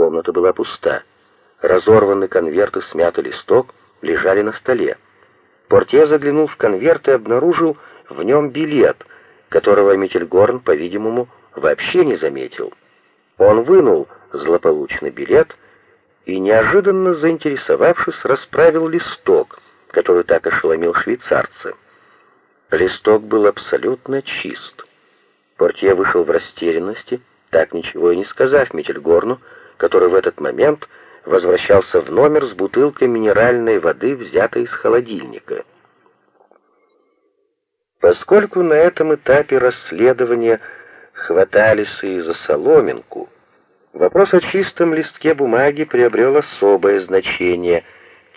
Комната была пуста. Разорванный конверт и смятый листок лежали на столе. Портье заглянул в конверт и обнаружил в нем билет, которого Миттельгорн, по-видимому, вообще не заметил. Он вынул злополучный билет и, неожиданно заинтересовавшись, расправил листок, который так ошеломил швейцарца. Листок был абсолютно чист. Портье вышел в растерянности, так ничего и не сказав Миттельгорну, который в этот момент возвращался в номер с бутылкой минеральной воды, взятой из холодильника. Поскольку на этом этапе расследования хватались и за соломинку, вопрос о чистом листке бумаги приобрел особое значение,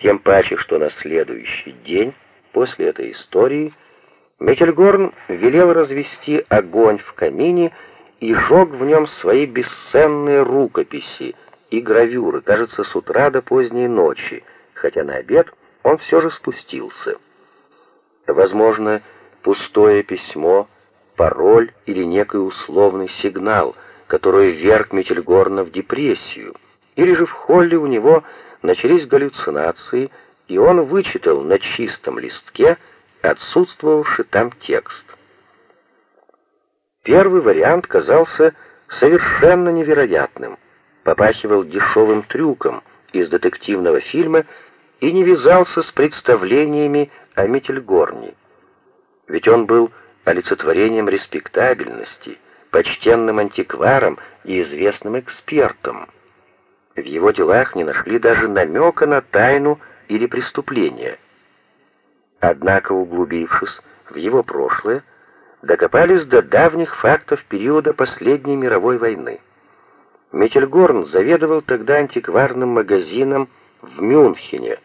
тем паче, что на следующий день после этой истории Метельгорн велел развести огонь в камине и жег в нем свои бесценные рукописи и гравюры, кажется, с утра до поздней ночи, хотя на обед он все же спустился. Возможно, пустое письмо, пароль или некий условный сигнал, который вверг Метельгорна в депрессию, или же в холле у него начались галлюцинации, и он вычитал на чистом листке отсутствовавший там текст. Первый вариант казался совершенно невероятным, попахивал дешевым трюком из детективного фильма и не вязался с представлениями о Миттельгорне. Ведь он был олицетворением респектабельности, почтенным антикваром и известным экспертом. В его делах не нашли даже намека на тайну или преступление. Однако, углубившись в его прошлое, докопались до давних фактов периода последней мировой войны. Метельгорн заведовал тогда антикварным магазином в Мюнхене,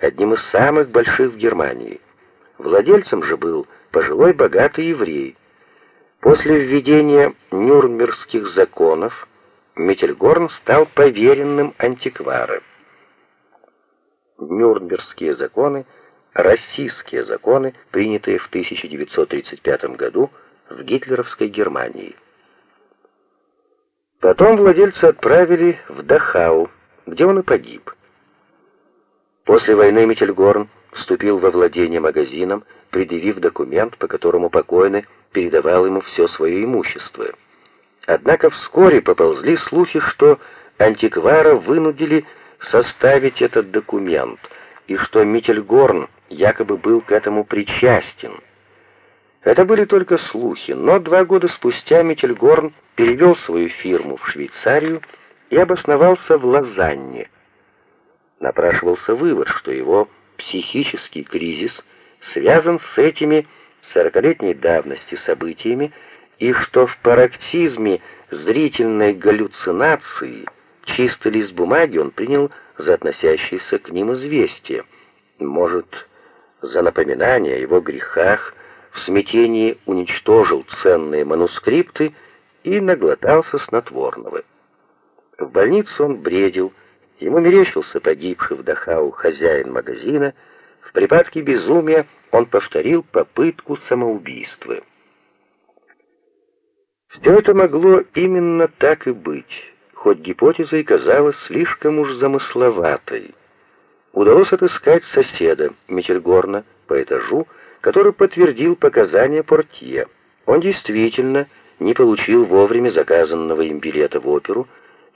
одним из самых больших в Германии. Владельцем же был пожилой богатый еврей. После введения Нюрнбергских законов Метельгорн стал поверенным антиквара. Нюрнбергские законы – российские законы, принятые в 1935 году в гитлеровской Германии. Потом владельца отправили в Дахау, где он и погиб. После войны Миттельгорн вступил во владение магазином, предъявив документ, по которому покойный передавал ему все свое имущество. Однако вскоре поползли слухи, что антиквара вынудили составить этот документ, и что Миттельгорн якобы был к этому причастен. Это были только слухи, но два года спустя Миттельгорн перевел свою фирму в Швейцарию и обосновался в Лозанне. Напрашивался вывод, что его психический кризис связан с этими сорокалетней давности событиями и что в пароксизме зрительной галлюцинации чистый лист бумаги он принял за относящиеся к ним известия. Может, за напоминание о его грехах, в смятении уничтожил ценные манускрипты и наглотался снотворного. В больнице он бредил, ему мерещился погибший в Дахау хозяин магазина, в припадке безумия он повторил попытку самоубийства. Все это могло именно так и быть, хоть гипотеза и казалась слишком уж замысловатой удалось отыскать соседа Миттельгорна по этажу, который подтвердил показания портье. Он действительно не получил вовремя заказанного им билета в оперу,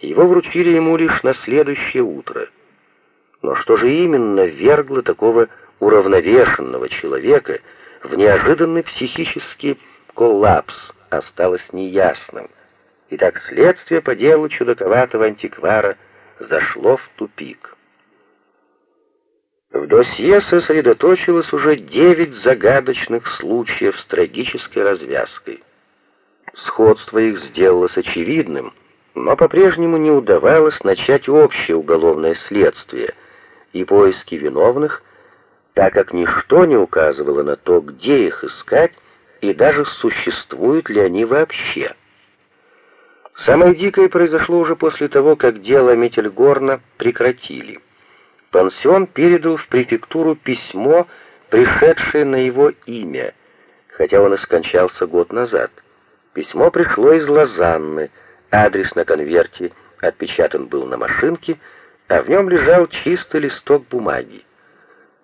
его вручили ему лишь на следующее утро. Но что же именно вергло такого уравновешенного человека в неожиданный психический коллапс, осталось неясным. И так следствие по делу чудаковатого антиквара зашло в тупик. В досье сосредоточилось уже девять загадочных случаев с трагической развязкой. Сходство их сделалось очевидным, но по-прежнему не удавалось начать общее уголовное следствие и поиски виновных, так как ничто не указывало на то, где их искать и даже существуют ли они вообще. Самое дикое произошло уже после того, как дело Метельгорна прекратили. Пансион передал в префектуру письмо, пришедшее на его имя, хотя он и скончался год назад. Письмо пришло из Лозанны, адрес на конверте отпечатан был на машинке, а в нем лежал чистый листок бумаги.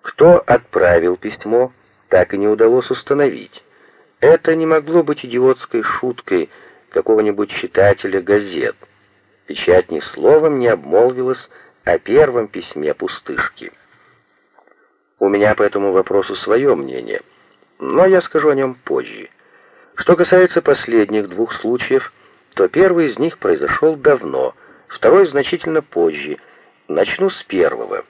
Кто отправил письмо, так и не удалось установить. Это не могло быть идиотской шуткой какого-нибудь читателя газет. Печать ни словом не обмолвилась о первом письме пустышки. У меня по этому вопросу свое мнение, но я скажу о нем позже. Что касается последних двух случаев, то первый из них произошел давно, второй значительно позже. Начну с первого.